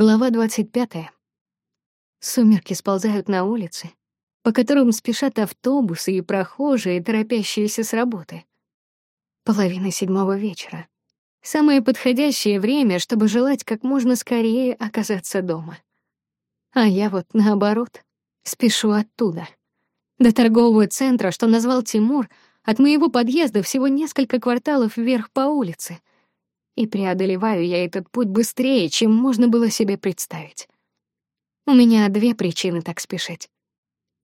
Глава 25. Сумерки сползают на улицы, по которым спешат автобусы и прохожие, торопящиеся с работы. Половина седьмого вечера. Самое подходящее время, чтобы желать как можно скорее оказаться дома. А я вот наоборот, спешу оттуда. До торгового центра, что назвал Тимур, от моего подъезда всего несколько кварталов вверх по улице — и преодолеваю я этот путь быстрее, чем можно было себе представить. У меня две причины так спешить.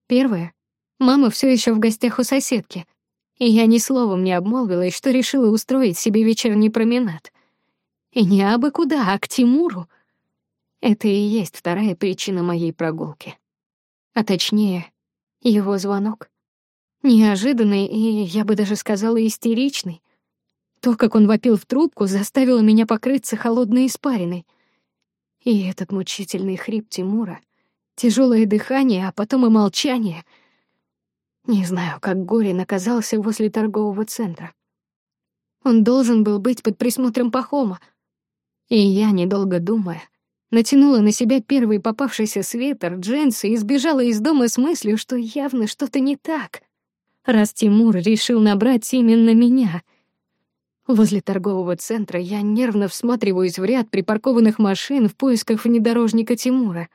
Первая — мама все еще в гостях у соседки, и я ни словом не обмолвилась, что решила устроить себе вечерний променад. И не абы куда, а к Тимуру. Это и есть вторая причина моей прогулки. А точнее, его звонок. Неожиданный и, я бы даже сказала, истеричный — то, как он вопил в трубку, заставило меня покрыться холодной испариной. И этот мучительный хрип Тимура, тяжелое дыхание, а потом и молчание. Не знаю, как Горин оказался возле торгового центра. Он должен был быть под присмотром Пахома. И я, недолго думая, натянула на себя первый попавшийся свитер, джинсы и сбежала из дома с мыслью, что явно что-то не так, раз Тимур решил набрать именно меня — Возле торгового центра я нервно всматриваюсь в ряд припаркованных машин в поисках внедорожника Тимура.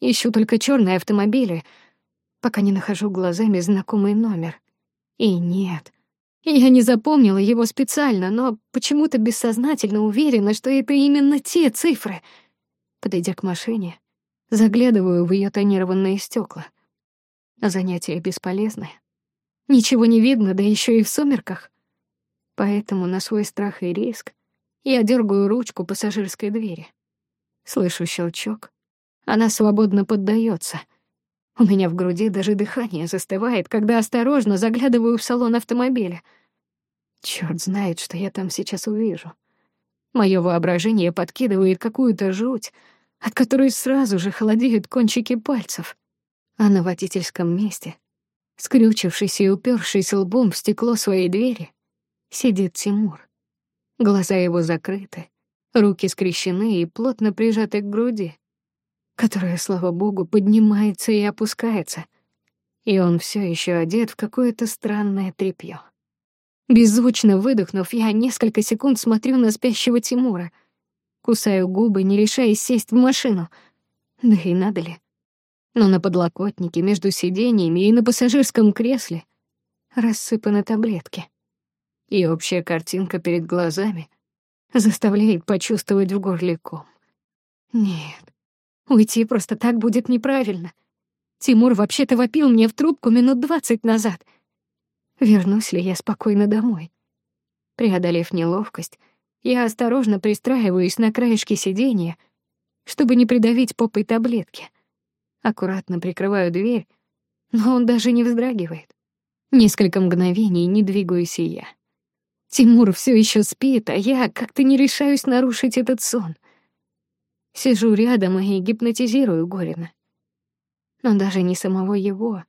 Ищу только черные автомобили, пока не нахожу глазами знакомый номер. И нет, я не запомнила его специально, но почему-то бессознательно уверена, что это именно те цифры. Подойдя к машине, заглядываю в ее тонированные стекла. Занятие бесполезное. Ничего не видно, да еще и в сумерках. Поэтому на свой страх и риск я дергаю ручку пассажирской двери. Слышу щелчок. Она свободно поддается. У меня в груди даже дыхание застывает, когда осторожно заглядываю в салон автомобиля. Черт знает, что я там сейчас увижу. Мое воображение подкидывает какую-то жуть, от которой сразу же холодеют кончики пальцев. А на водительском месте, скрючившись и упершись лбом в стекло своей двери, сидит Тимур. Глаза его закрыты, руки скрещены и плотно прижаты к груди, которая, слава богу, поднимается и опускается, и он все еще одет в какое-то странное тряпье. Беззвучно выдохнув, я несколько секунд смотрю на спящего Тимура, кусаю губы, не решаясь сесть в машину. Да и надо ли? Но на подлокотнике между сиденьями и на пассажирском кресле рассыпаны таблетки и общая картинка перед глазами заставляет почувствовать в горле ком. Нет, уйти просто так будет неправильно. Тимур вообще-то вопил мне в трубку минут двадцать назад. Вернусь ли я спокойно домой? Преодолев неловкость, я осторожно пристраиваюсь на краешке сиденья, чтобы не придавить попой таблетки. Аккуратно прикрываю дверь, но он даже не вздрагивает. Несколько мгновений не двигаюсь и я. Тимур все еще спит, а я как-то не решаюсь нарушить этот сон. Сижу рядом и гипнотизирую Горина. Но даже не самого его,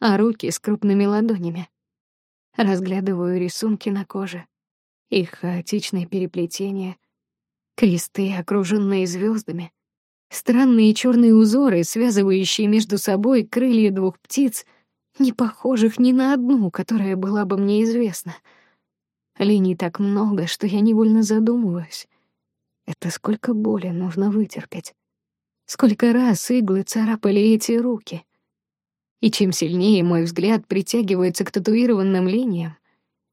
а руки с крупными ладонями. Разглядываю рисунки на коже, их хаотичное переплетение, кресты, окруженные звездами, странные черные узоры, связывающие между собой крылья двух птиц, не похожих ни на одну, которая была бы мне известна — Линий так много, что я невольно задумываюсь. Это сколько боли нужно вытерпеть. Сколько раз иглы царапали эти руки. И чем сильнее мой взгляд притягивается к татуированным линиям,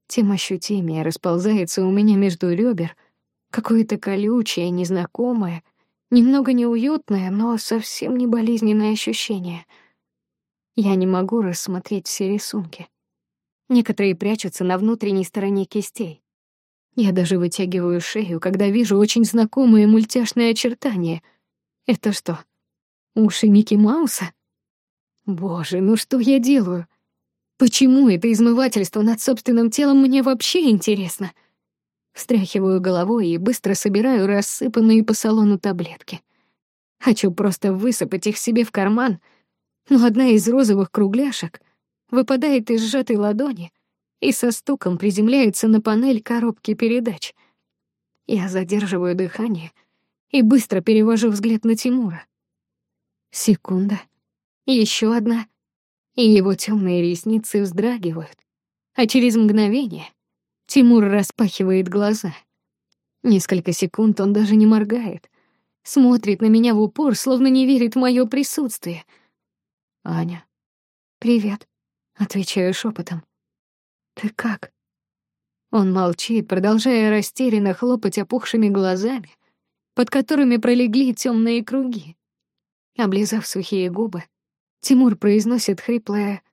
тем ощутимее расползается у меня между ребер какое-то колючее, незнакомое, немного неуютное, но совсем не болезненное ощущение. Я не могу рассмотреть все рисунки. Некоторые прячутся на внутренней стороне кистей. Я даже вытягиваю шею, когда вижу очень знакомые мультяшные очертания. Это что, уши Микки Мауса? Боже, ну что я делаю? Почему это измывательство над собственным телом мне вообще интересно? Встряхиваю головой и быстро собираю рассыпанные по салону таблетки. Хочу просто высыпать их себе в карман, но одна из розовых кругляшек выпадает из сжатой ладони и со стуком приземляется на панель коробки передач. Я задерживаю дыхание и быстро перевожу взгляд на Тимура. Секунда. Еще одна. И его темные ресницы вздрагивают. А через мгновение Тимур распахивает глаза. Несколько секунд он даже не моргает. Смотрит на меня в упор, словно не верит в моё присутствие. «Аня». «Привет», — отвечаю шепотом. «Ты как?» Он молчит, продолжая растерянно хлопать опухшими глазами, под которыми пролегли темные круги. Облизав сухие губы, Тимур произносит хриплое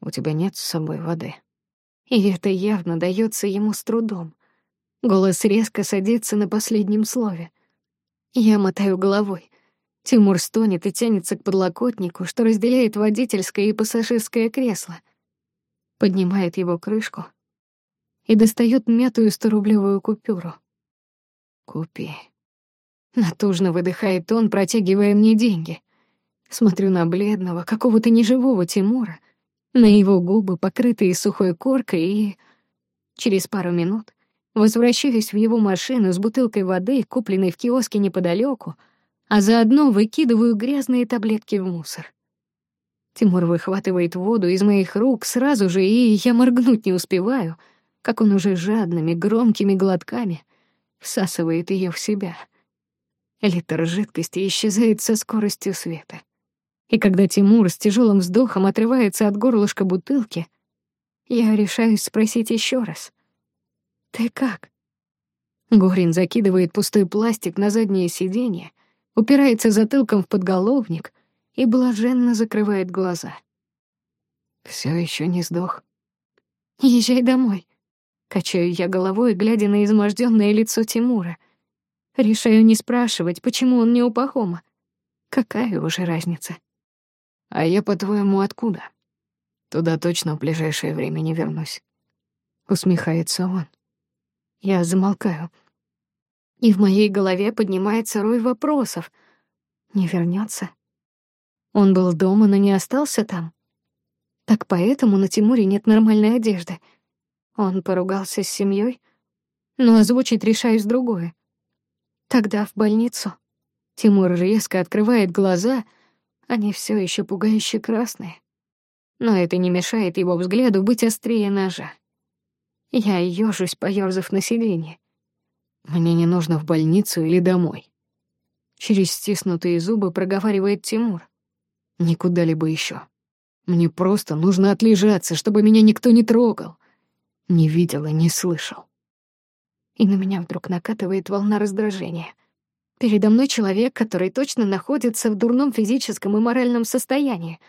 «У тебя нет с собой воды». И это явно дается ему с трудом. Голос резко садится на последнем слове. Я мотаю головой. Тимур стонет и тянется к подлокотнику, что разделяет водительское и пассажирское кресло. Поднимает его крышку и достает мятую сторублевую купюру. «Купи». Натужно выдыхает он, протягивая мне деньги. Смотрю на бледного, какого-то неживого Тимура, на его губы, покрытые сухой коркой, и... Через пару минут возвращаюсь в его машину с бутылкой воды, купленной в киоске неподалеку, а заодно выкидываю грязные таблетки в мусор. Тимур выхватывает воду из моих рук сразу же, и я моргнуть не успеваю, как он уже жадными, громкими глотками всасывает ее в себя. Литр жидкости исчезает со скоростью света. И когда Тимур с тяжелым вздохом отрывается от горлышка бутылки, я решаюсь спросить еще раз. «Ты как?» Горин закидывает пустой пластик на заднее сиденье, упирается затылком в подголовник и блаженно закрывает глаза. Все еще не сдох. «Езжай домой», — качаю я головой, глядя на изможденное лицо Тимура. Решаю не спрашивать, почему он не у Пахома. Какая уже разница? А я, по-твоему, откуда? Туда точно в ближайшее время не вернусь. Усмехается он. Я замолкаю. И в моей голове поднимается рой вопросов. Не вернется? Он был дома, но не остался там. Так поэтому на Тимуре нет нормальной одежды. Он поругался с семьей, но озвучить решаюсь другое. Тогда в больницу. Тимур резко открывает глаза — они все еще пугающе красные. Но это не мешает его взгляду быть острее ножа. Я ёжусь, поёрзав на сиденье. Мне не нужно в больницу или домой. Через стиснутые зубы проговаривает Тимур. Никуда либо еще. Мне просто нужно отлежаться, чтобы меня никто не трогал. Не видел и не слышал. И на меня вдруг накатывает волна раздражения — Передо мной человек, который точно находится в дурном физическом и моральном состоянии.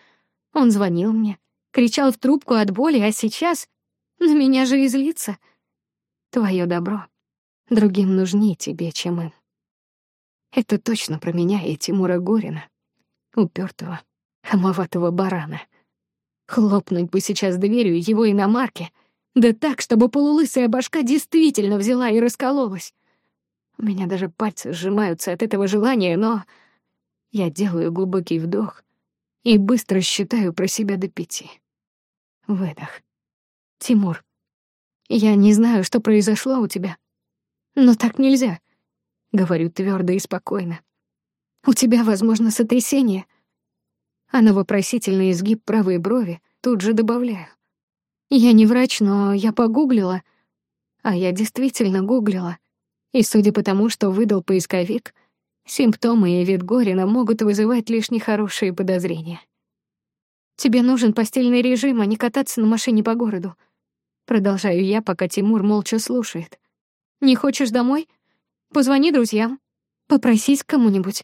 Он звонил мне, кричал в трубку от боли, а сейчас на меня же излится. Твое добро другим нужнее тебе, чем им. Это точно про меня и Тимура Горина, упертого, хамоватого барана. Хлопнуть бы сейчас дверью его иномарки, да так, чтобы полулысая башка действительно взяла и раскололась. У меня даже пальцы сжимаются от этого желания, но я делаю глубокий вдох и быстро считаю про себя до пяти. Выдох. Тимур, я не знаю, что произошло у тебя, но так нельзя, говорю твердо и спокойно. У тебя, возможно, сотрясение. А на вопросительный изгиб правой брови тут же добавляю. Я не врач, но я погуглила, а я действительно гуглила — и судя по тому, что выдал поисковик, симптомы и вид Горина могут вызывать лишь нехорошие подозрения. «Тебе нужен постельный режим, а не кататься на машине по городу». Продолжаю я, пока Тимур молча слушает. «Не хочешь домой? Позвони друзьям. Попросись к кому-нибудь.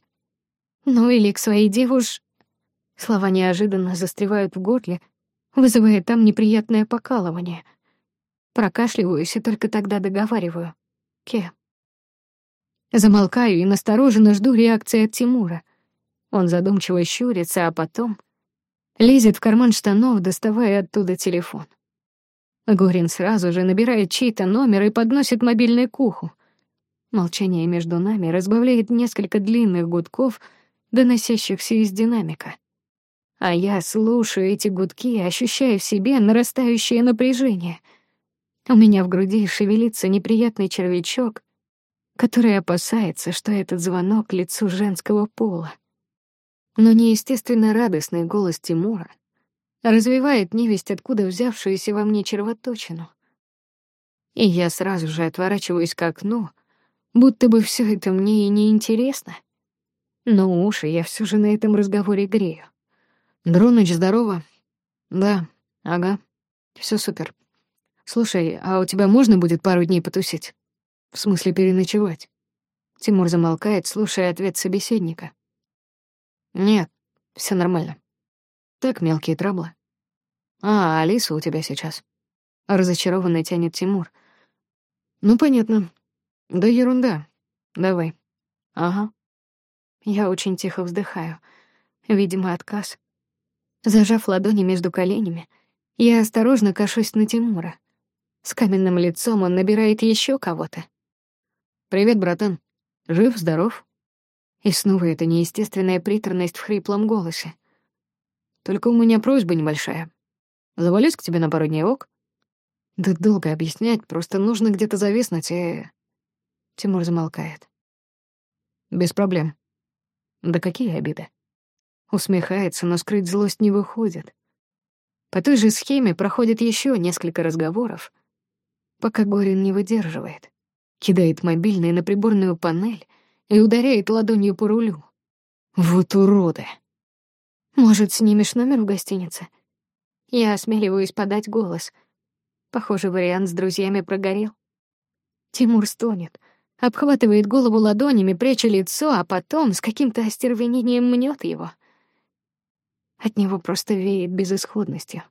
Ну или к своей девуш...» Слова неожиданно застревают в горле, вызывая там неприятное покалывание. Прокашливаюсь и только тогда договариваю. «Ке, Замолкаю и настороженно жду реакции от Тимура. Он задумчиво щурится, а потом лезет в карман штанов, доставая оттуда телефон. Горин сразу же набирает чей-то номер и подносит мобильный к уху. Молчание между нами разбавляет несколько длинных гудков, доносящихся из динамика. А я слушаю эти гудки, ощущая в себе нарастающее напряжение. У меня в груди шевелится неприятный червячок, который опасается, что этот звонок — лицу женского пола. Но неестественно радостный голос Тимура развивает невесть, откуда взявшуюся во мне червоточину. И я сразу же отворачиваюсь к окну, будто бы все это мне и не интересно. Но уши я все же на этом разговоре грею. «Дроныч, здорово?» «Да, ага, все супер. Слушай, а у тебя можно будет пару дней потусить? В смысле переночевать?» Тимур замолкает, слушая ответ собеседника. «Нет, все нормально. Так мелкие траблы. А, Алиса у тебя сейчас?» Разочарованно тянет Тимур. «Ну, понятно. Да ерунда. Давай. Ага». Я очень тихо вздыхаю. Видимо, отказ. Зажав ладони между коленями, я осторожно кашусь на Тимура. С каменным лицом он набирает еще кого-то. «Привет, братан. Жив, здоров?» И снова эта неестественная приторность в хриплом голосе. «Только у меня просьба небольшая. Завалюсь к тебе на пару дней, ок?» «Да долго объяснять, просто нужно где-то зависнуть и...» Тимур замолкает. «Без проблем. Да какие обиды?» Усмехается, но скрыть злость не выходит. По той же схеме проходит еще несколько разговоров, пока Горин не выдерживает. Кидает мобильный на приборную панель и ударяет ладонью по рулю. Вот уроды. Может, снимешь номер в гостинице? Я осмеливаюсь подать голос. Похоже, вариант с друзьями прогорел. Тимур стонет, обхватывает голову ладонями, пряча лицо, а потом с каким-то остервенением мнет его. От него просто веет безысходностью.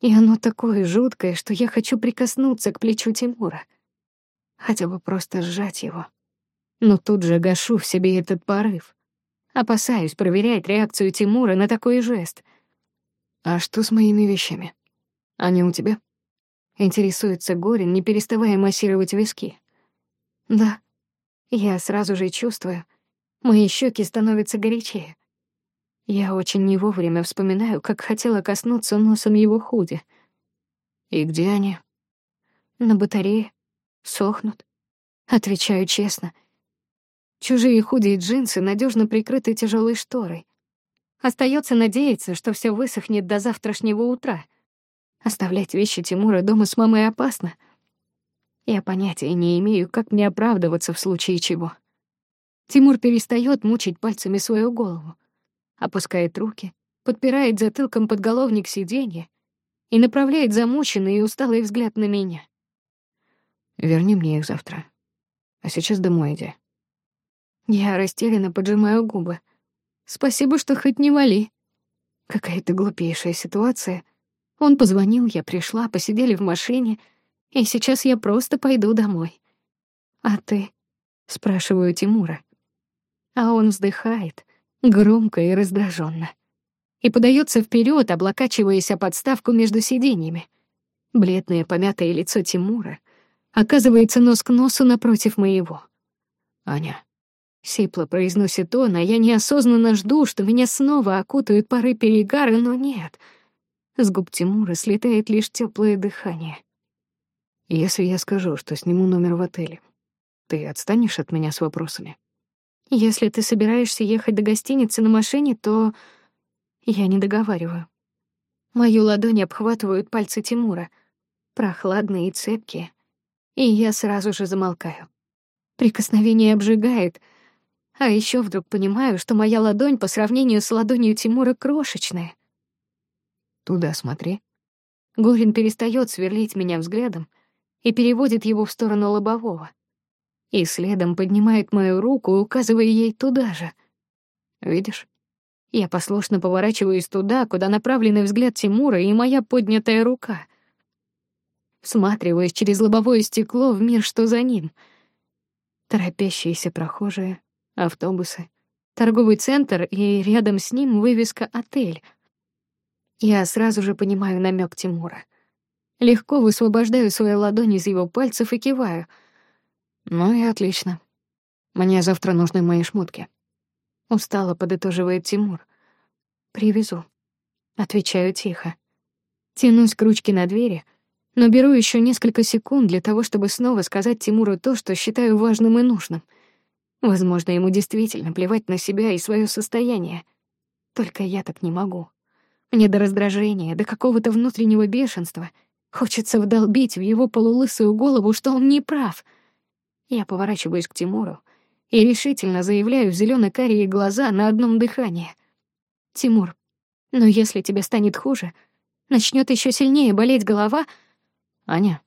И оно такое жуткое, что я хочу прикоснуться к плечу Тимура. Хотя бы просто сжать его но тут же гашу в себе этот порыв. Опасаюсь проверять реакцию Тимура на такой жест. «А что с моими вещами? Они у тебя?» Интересуется Горин, не переставая массировать виски. «Да». Я сразу же чувствую, мои щеки становятся горячее. Я очень не вовремя вспоминаю, как хотела коснуться носом его худи. «И где они?» «На батарее. Сохнут». Отвечаю честно — Чужие худи и джинсы надежно прикрыты тяжелой шторой. Остается надеяться, что все высохнет до завтрашнего утра. Оставлять вещи Тимура дома с мамой опасно. Я понятия не имею, как мне оправдываться в случае чего. Тимур перестает мучить пальцами свою голову, опускает руки, подпирает затылком подголовник сиденья и направляет замученный и усталый взгляд на меня. «Верни мне их завтра. А сейчас домой иди». Я растерянно поджимаю губы. Спасибо, что хоть не вали. Какая-то глупейшая ситуация. Он позвонил, я пришла, посидели в машине, и сейчас я просто пойду домой. А ты? Спрашиваю Тимура. А он вздыхает, громко и раздраженно, и подается вперед, облокачиваясь о подставку между сиденьями. Бледное помятое лицо Тимура оказывается нос к носу напротив моего. Аня, Сипло произносит он, а я неосознанно жду, что меня снова окутают пары перегара, но нет. С губ Тимура слетает лишь теплое дыхание. Если я скажу, что сниму номер в отеле, ты отстанешь от меня с вопросами? Если ты собираешься ехать до гостиницы на машине, то я не договариваю. Мою ладонь обхватывают пальцы Тимура, прохладные и цепкие, и я сразу же замолкаю. Прикосновение обжигает — а еще вдруг понимаю, что моя ладонь по сравнению с ладонью Тимура крошечная. Туда смотри. Горин перестает сверлить меня взглядом и переводит его в сторону лобового. И следом поднимает мою руку, указывая ей туда же. Видишь? Я послушно поворачиваюсь туда, куда направленный взгляд Тимура и моя поднятая рука. Всматриваюсь через лобовое стекло в мир, что за ним. Торопящиеся прохожие, автобусы, торговый центр и рядом с ним вывеска «Отель». Я сразу же понимаю намек Тимура. Легко высвобождаю свою ладонь из его пальцев и киваю. Ну и отлично. Мне завтра нужны мои шмотки. Устало подытоживает Тимур. Привезу. Отвечаю тихо. Тянусь к ручке на двери, но беру еще несколько секунд для того, чтобы снова сказать Тимуру то, что считаю важным и нужным. Возможно, ему действительно плевать на себя и свое состояние. Только я так не могу. Мне до раздражения, до какого-то внутреннего бешенства хочется вдолбить в его полулысую голову, что он не прав. Я поворачиваюсь к Тимуру и решительно заявляю в зелено-карие глаза на одном дыхании. «Тимур, но если тебе станет хуже, начнет еще сильнее болеть голова...» «Аня...»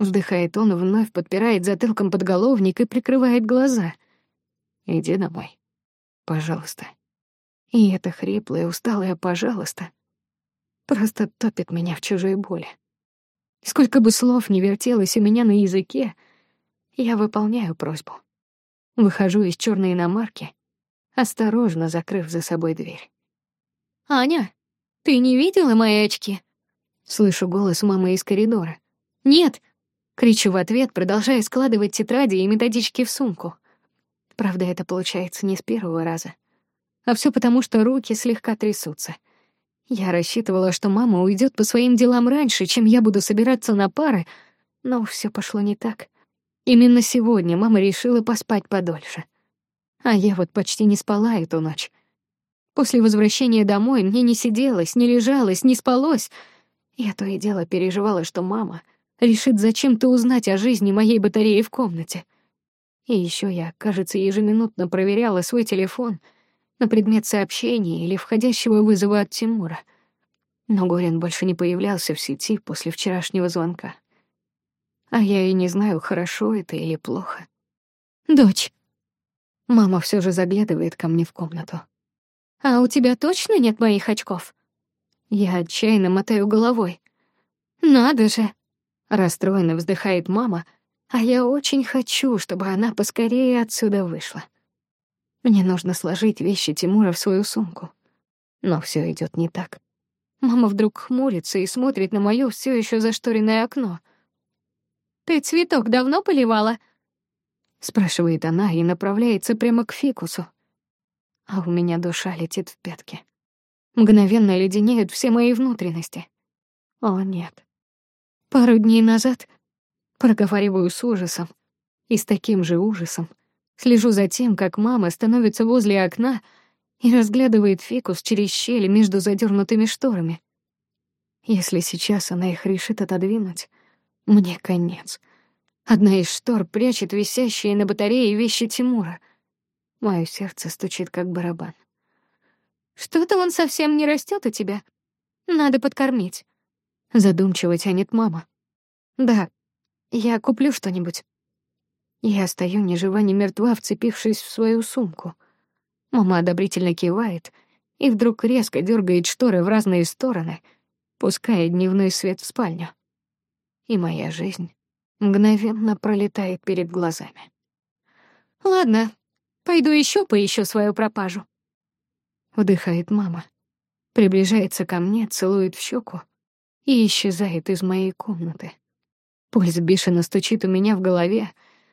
Вздыхает он, вновь подпирает затылком подголовник и прикрывает глаза. «Иди домой. Пожалуйста». И это хриплое, усталое «пожалуйста» просто топит меня в чужой боли. Сколько бы слов не вертелось у меня на языке, я выполняю просьбу. Выхожу из черной иномарки, осторожно закрыв за собой дверь. «Аня, ты не видела мои очки?» Слышу голос мамы из коридора. «Нет!» — кричу в ответ, продолжая складывать тетради и методички в сумку. Правда, это получается не с первого раза. А все потому, что руки слегка трясутся. Я рассчитывала, что мама уйдет по своим делам раньше, чем я буду собираться на пары, но все пошло не так. Именно сегодня мама решила поспать подольше. А я вот почти не спала эту ночь. После возвращения домой мне не сиделось, не лежалось, не спалось. Я то и дело переживала, что мама решит зачем-то узнать о жизни моей батареи в комнате. И еще я, кажется, ежеминутно проверяла свой телефон на предмет сообщений или входящего вызова от Тимура. Но Горин больше не появлялся в сети после вчерашнего звонка. А я и не знаю, хорошо это или плохо. «Дочь!» Мама все же заглядывает ко мне в комнату. «А у тебя точно нет моих очков?» Я отчаянно мотаю головой. «Надо же!» Расстроенно вздыхает мама, а я очень хочу, чтобы она поскорее отсюда вышла. Мне нужно сложить вещи Тимура в свою сумку. Но все идет не так. Мама вдруг хмурится и смотрит на моё все еще зашторенное окно — «Ты цветок давно поливала?» Спрашивает она и направляется прямо к фикусу. А у меня душа летит в пятки. Мгновенно леденеют все мои внутренности. О, нет. Пару дней назад проговариваю с ужасом и с таким же ужасом слежу за тем, как мама становится возле окна и разглядывает фикус через щели между задернутыми шторами. Если сейчас она их решит отодвинуть, мне конец. Одна из штор прячет висящие на батарее вещи Тимура. Моё сердце стучит, как барабан. «Что-то он совсем не растет у тебя. Надо подкормить». Задумчиво тянет мама. «Да, я куплю что-нибудь». Я стою ни жива, ни мертва, вцепившись в свою сумку. Мама одобрительно кивает и вдруг резко дергает шторы в разные стороны, пуская дневной свет в спальню и моя жизнь мгновенно пролетает перед глазами. «Ладно, пойду еще поищу свою пропажу», — вдыхает мама, приближается ко мне, целует в щеку и исчезает из моей комнаты. Пульс бешено стучит у меня в голове,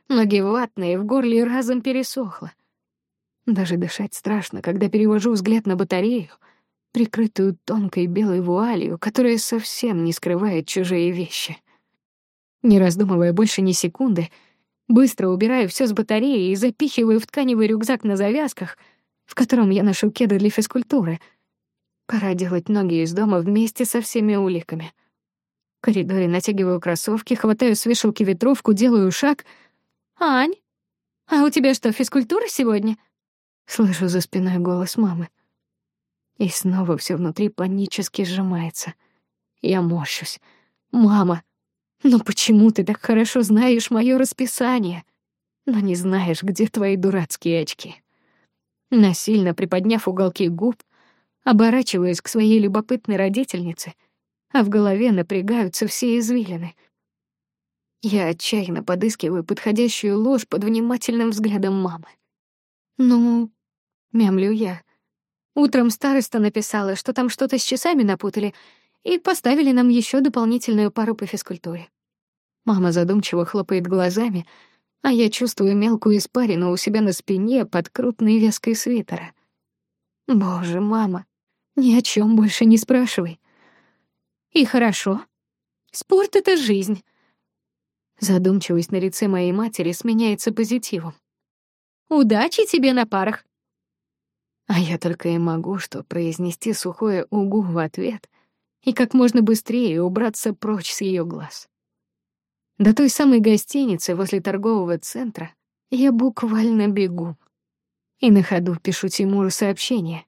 ноги ватные, в горле разом пересохло. Даже дышать страшно, когда перевожу взгляд на батарею, прикрытую тонкой белой вуалью, которая совсем не скрывает чужие вещи — не раздумывая больше ни секунды, быстро убираю все с батареи и запихиваю в тканевый рюкзак на завязках, в котором я ношу кеды для физкультуры. Пора делать ноги из дома вместе со всеми уликами. Коридоре натягиваю кроссовки, хватаю с вешалки ветровку, делаю шаг. «Ань, а у тебя что, физкультура сегодня?» Слышу за спиной голос мамы. И снова все внутри панически сжимается. Я морщусь. «Мама!» Но почему ты так хорошо знаешь моё расписание, но не знаешь, где твои дурацкие очки? Насильно приподняв уголки губ, оборачиваясь к своей любопытной родительнице, а в голове напрягаются все извилины. Я отчаянно подыскиваю подходящую ложь под внимательным взглядом мамы. «Ну...» — мямлю я. Утром староста написала, что там что-то с часами напутали — и поставили нам еще дополнительную пару по физкультуре. Мама задумчиво хлопает глазами, а я чувствую мелкую испарину у себя на спине под крупной вязкой свитера. Боже, мама, ни о чем больше не спрашивай. И хорошо. Спорт — это жизнь. Задумчивость на лице моей матери сменяется позитивом. Удачи тебе на парах. А я только и могу что произнести сухое «угу» в ответ и как можно быстрее убраться прочь с ее глаз. До той самой гостиницы возле торгового центра я буквально бегу. И на ходу пишу Тимуру сообщение.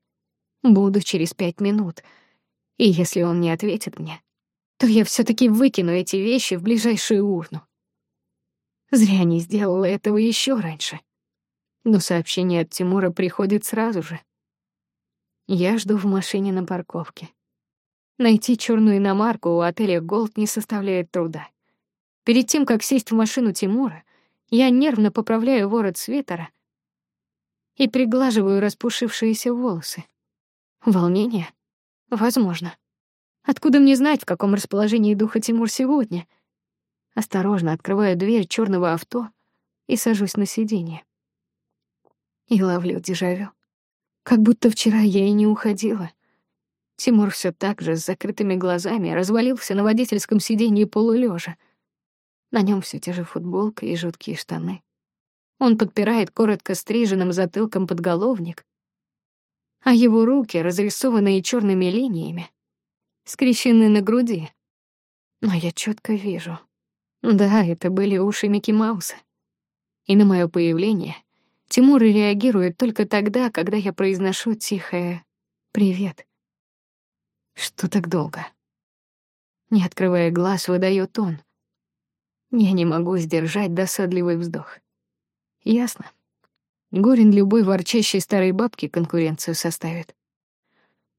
Буду через пять минут. И если он не ответит мне, то я все таки выкину эти вещи в ближайшую урну. Зря не сделала этого еще раньше. Но сообщение от Тимура приходит сразу же. Я жду в машине на парковке. Найти черную иномарку у отеля «Голд» не составляет труда. Перед тем, как сесть в машину Тимура, я нервно поправляю ворот свитера и приглаживаю распушившиеся волосы. Волнение? Возможно. Откуда мне знать, в каком расположении духа Тимур сегодня — Осторожно открываю дверь черного авто и сажусь на сиденье. И ловлю дежавю. Как будто вчера я и не уходила. Тимур все так же с закрытыми глазами развалился на водительском сиденье полулежа. На нем все те же футболка и жуткие штаны. Он подпирает коротко стриженным затылком подголовник, а его руки, разрисованные черными линиями, скрещены на груди. Но я четко вижу — да, это были уши Микки Мауса. И на мое появление Тимур реагирует только тогда, когда я произношу тихое «Привет». Что так долго? Не открывая глаз, выдаёт он. Я не могу сдержать досадливый вздох. Ясно. Горин любой ворчащей старой бабке конкуренцию составит.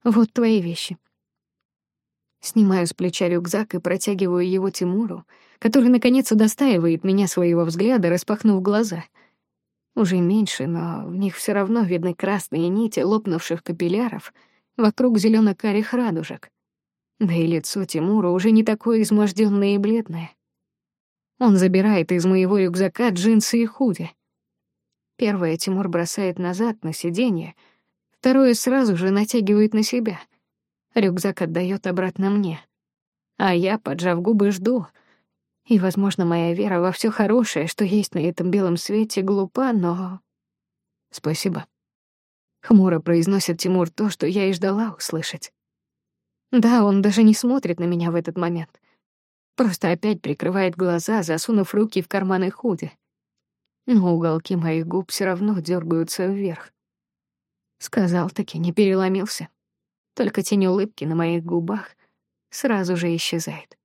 Вот твои вещи. Снимаю с плеча рюкзак и протягиваю его Тимуру, который, наконец, удостаивает меня своего взгляда, распахнув глаза. Уже меньше, но в них все равно видны красные нити лопнувших капилляров вокруг зелено карих радужек. Да и лицо Тимура уже не такое измождённое и бледное. Он забирает из моего рюкзака джинсы и худи. Первое Тимур бросает назад на сиденье, второе сразу же натягивает на себя — Рюкзак отдает обратно мне. А я, поджав губы, жду. И, возможно, моя вера во все хорошее, что есть на этом белом свете, глупа, но... Спасибо. Хмуро произносит Тимур то, что я и ждала услышать. Да, он даже не смотрит на меня в этот момент. Просто опять прикрывает глаза, засунув руки в карманы худи. Но уголки моих губ все равно дергаются вверх. Сказал-таки, не переломился. Только тень улыбки на моих губах сразу же исчезает.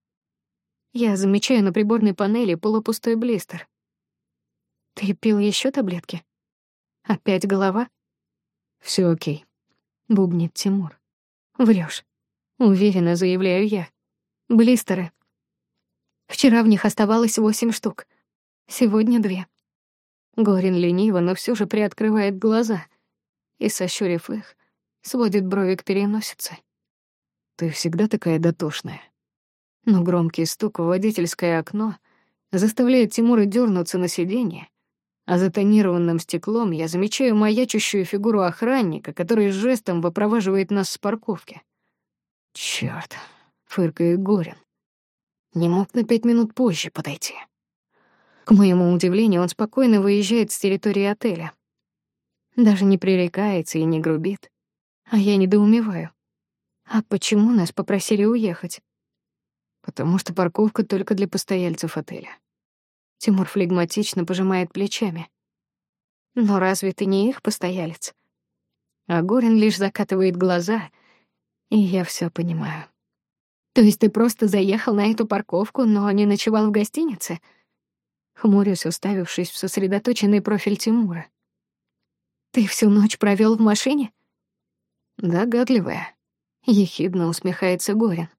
Я замечаю на приборной панели полупустой блистер. Ты пил еще таблетки? Опять голова? Все окей, бубнит Тимур. Врешь. Уверенно заявляю я. Блистеры. Вчера в них оставалось восемь штук. Сегодня две. Горин лениво, но все же приоткрывает глаза и, сощурив их, сводит брови к переносице. Ты всегда такая дотошная. Но громкий стук в водительское окно заставляет Тимура дернуться на сиденье, а за тонированным стеклом я замечаю маячущую фигуру охранника, который жестом выпроваживает нас с парковки. Чёрт, фыркает Горин. Не мог на пять минут позже подойти. К моему удивлению, он спокойно выезжает с территории отеля. Даже не пререкается и не грубит. А я недоумеваю. А почему нас попросили уехать? Потому что парковка только для постояльцев отеля. Тимур флегматично пожимает плечами. Но разве ты не их постоялец? А Горин лишь закатывает глаза, и я все понимаю. То есть ты просто заехал на эту парковку, но не ночевал в гостинице? Хмурюсь, уставившись в сосредоточенный профиль Тимура. Ты всю ночь провел в машине? Догадливая. Ехидно усмехается Горин.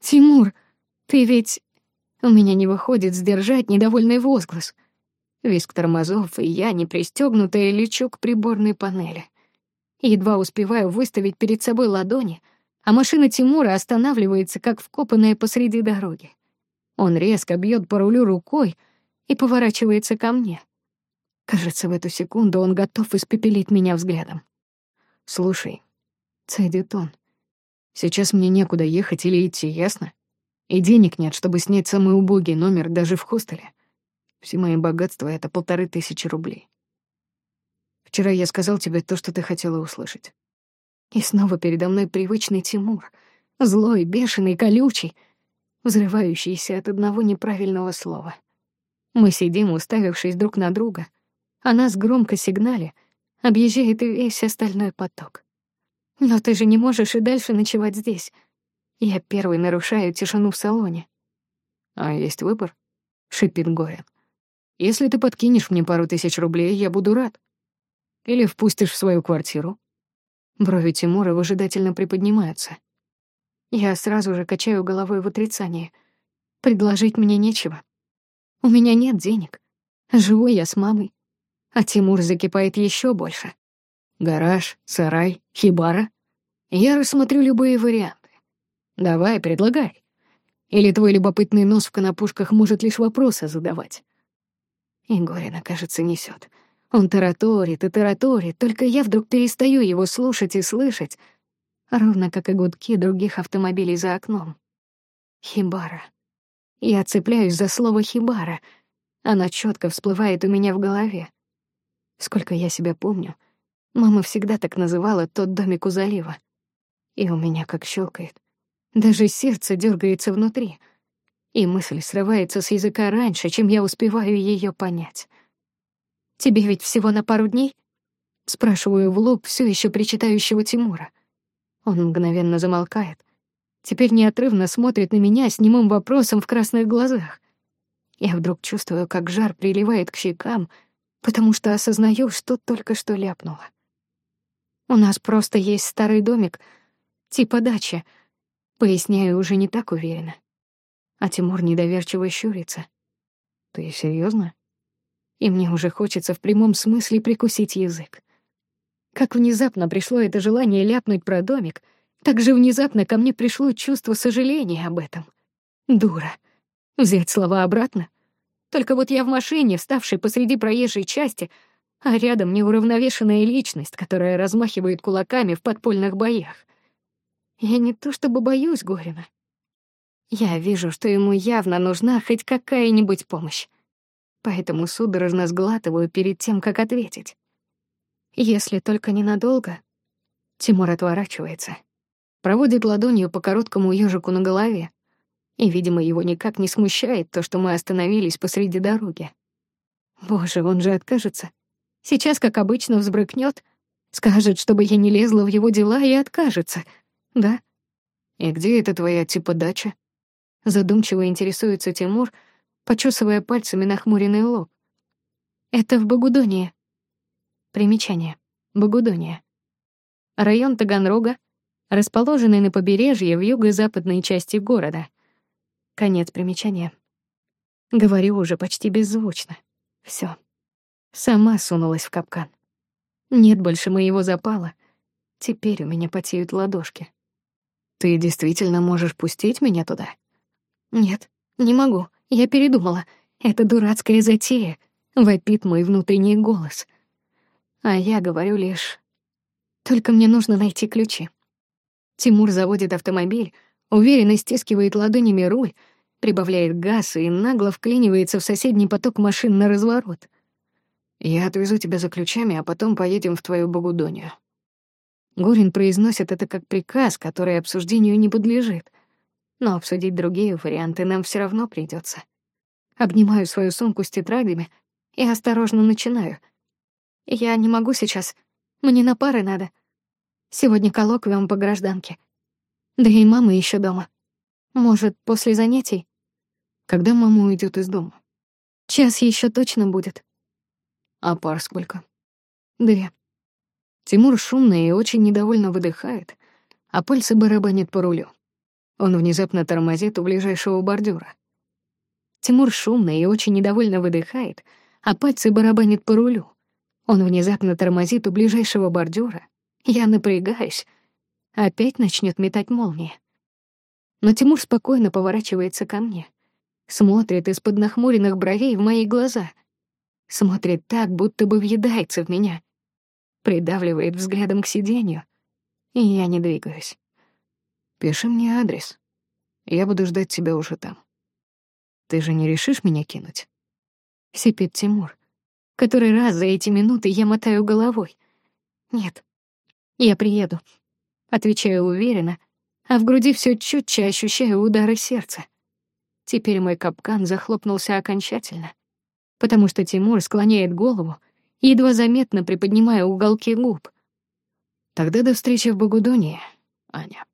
«Тимур, ты ведь...» У меня не выходит сдержать недовольный возглас. Виск тормозов, и я, не пристёгнутая, лечу к приборной панели. Едва успеваю выставить перед собой ладони, а машина Тимура останавливается, как вкопанная посреди дороги. Он резко бьет по рулю рукой и поворачивается ко мне. Кажется, в эту секунду он готов испепелить меня взглядом. «Слушай, цедит он. Сейчас мне некуда ехать или идти, ясно? И денег нет, чтобы снять самый убогий номер даже в хостеле. Все мои богатства — это полторы тысячи рублей. Вчера я сказал тебе то, что ты хотела услышать. И снова передо мной привычный Тимур. Злой, бешеный, колючий, взрывающийся от одного неправильного слова. Мы сидим, уставившись друг на друга, а нас громко сигнали, объезжает весь остальной поток. Но ты же не можешь и дальше ночевать здесь. Я первый нарушаю тишину в салоне. А есть выбор? Шипит Горин. Если ты подкинешь мне пару тысяч рублей, я буду рад. Или впустишь в свою квартиру. Брови Тимура выжидательно приподнимаются. Я сразу же качаю головой в отрицании. Предложить мне нечего. У меня нет денег. Живу я с мамой. А Тимур закипает еще больше. Гараж, сарай, хибара. Я рассмотрю любые варианты. Давай, предлагай. Или твой любопытный нос в конопушках может лишь вопросы задавать? Игорина, кажется, несет. Он тараторит и тараторит, только я вдруг перестаю его слушать и слышать, ровно как и гудки других автомобилей за окном. Хибара. Я цепляюсь за слово «хибара». Оно четко всплывает у меня в голове. Сколько я себя помню, мама всегда так называла тот домик у залива. И у меня как щелкает. Даже сердце дергается внутри, и мысль срывается с языка раньше, чем я успеваю ее понять. «Тебе ведь всего на пару дней?» Спрашиваю в лоб все еще причитающего Тимура. Он мгновенно замолкает. Теперь неотрывно смотрит на меня с немым вопросом в красных глазах. Я вдруг чувствую, как жар приливает к щекам, потому что осознаю, что только что ляпнула. У нас просто есть старый домик, типа дача — Поясняю уже не так уверенно. А Тимур недоверчиво щурится. Ты серьезно? И мне уже хочется в прямом смысле прикусить язык. Как внезапно пришло это желание ляпнуть про домик, так же внезапно ко мне пришло чувство сожаления об этом. Дура. Взять слова обратно? Только вот я в машине, вставшей посреди проезжей части, а рядом неуравновешенная личность, которая размахивает кулаками в подпольных боях. Я не то чтобы боюсь Горина. Я вижу, что ему явно нужна хоть какая-нибудь помощь. Поэтому судорожно сглатываю перед тем, как ответить. Если только ненадолго. Тимур отворачивается, проводит ладонью по короткому ежику на голове, и, видимо, его никак не смущает то, что мы остановились посреди дороги. Боже, он же откажется. Сейчас, как обычно, взбрыкнет, скажет, чтобы я не лезла в его дела и откажется — да. И где это твоя типа дача? Задумчиво интересуется Тимур, почесывая пальцами нахмуренный лоб. Это в Багудоне. Примечание. Багудония. Район Таганрога, расположенный на побережье в юго-западной части города. Конец примечания. Говорю уже почти беззвучно. Всё. Сама сунулась в капкан. Нет больше моего запала. Теперь у меня потеют ладошки. Ты действительно можешь пустить меня туда? Нет, не могу. Я передумала. Это дурацкая затея. Вопит мой внутренний голос. А я говорю лишь... Только мне нужно найти ключи. Тимур заводит автомобиль, уверенно стискивает ладонями руль, прибавляет газ и нагло вклинивается в соседний поток машин на разворот. «Я отвезу тебя за ключами, а потом поедем в твою Богудонию», Гурин произносит это как приказ, который обсуждению не подлежит. Но обсудить другие варианты нам все равно придется. Обнимаю свою сумку с тетрадями и осторожно начинаю. Я не могу сейчас. Мне на пары надо. Сегодня коллоквиум по гражданке. Да и мама еще дома. Может, после занятий? Когда мама уйдет из дома? Час еще точно будет. А пар сколько? Две. Тимур шумно и очень недовольно выдыхает, а пальцы барабанит по рулю. Он внезапно тормозит у ближайшего бордюра. Тимур шумно и очень недовольно выдыхает, а пальцы барабанит по рулю. Он внезапно тормозит у ближайшего бордюра. Я напрягаюсь. Опять начнет метать молнии. Но Тимур спокойно поворачивается ко мне. Смотрит из-под нахмуренных бровей в мои глаза. Смотрит так, будто бы въедается в меня придавливает взглядом к сиденью, и я не двигаюсь. «Пиши мне адрес. Я буду ждать тебя уже там. Ты же не решишь меня кинуть? Сипит Тимур. Который раз за эти минуты я мотаю головой. Нет, я приеду. Отвечаю уверенно, а в груди все чутче ощущаю удары сердца. Теперь мой капкан захлопнулся окончательно, потому что Тимур склоняет голову, едва заметно приподнимая уголки губ. Тогда до встречи в Багудоне, Аня.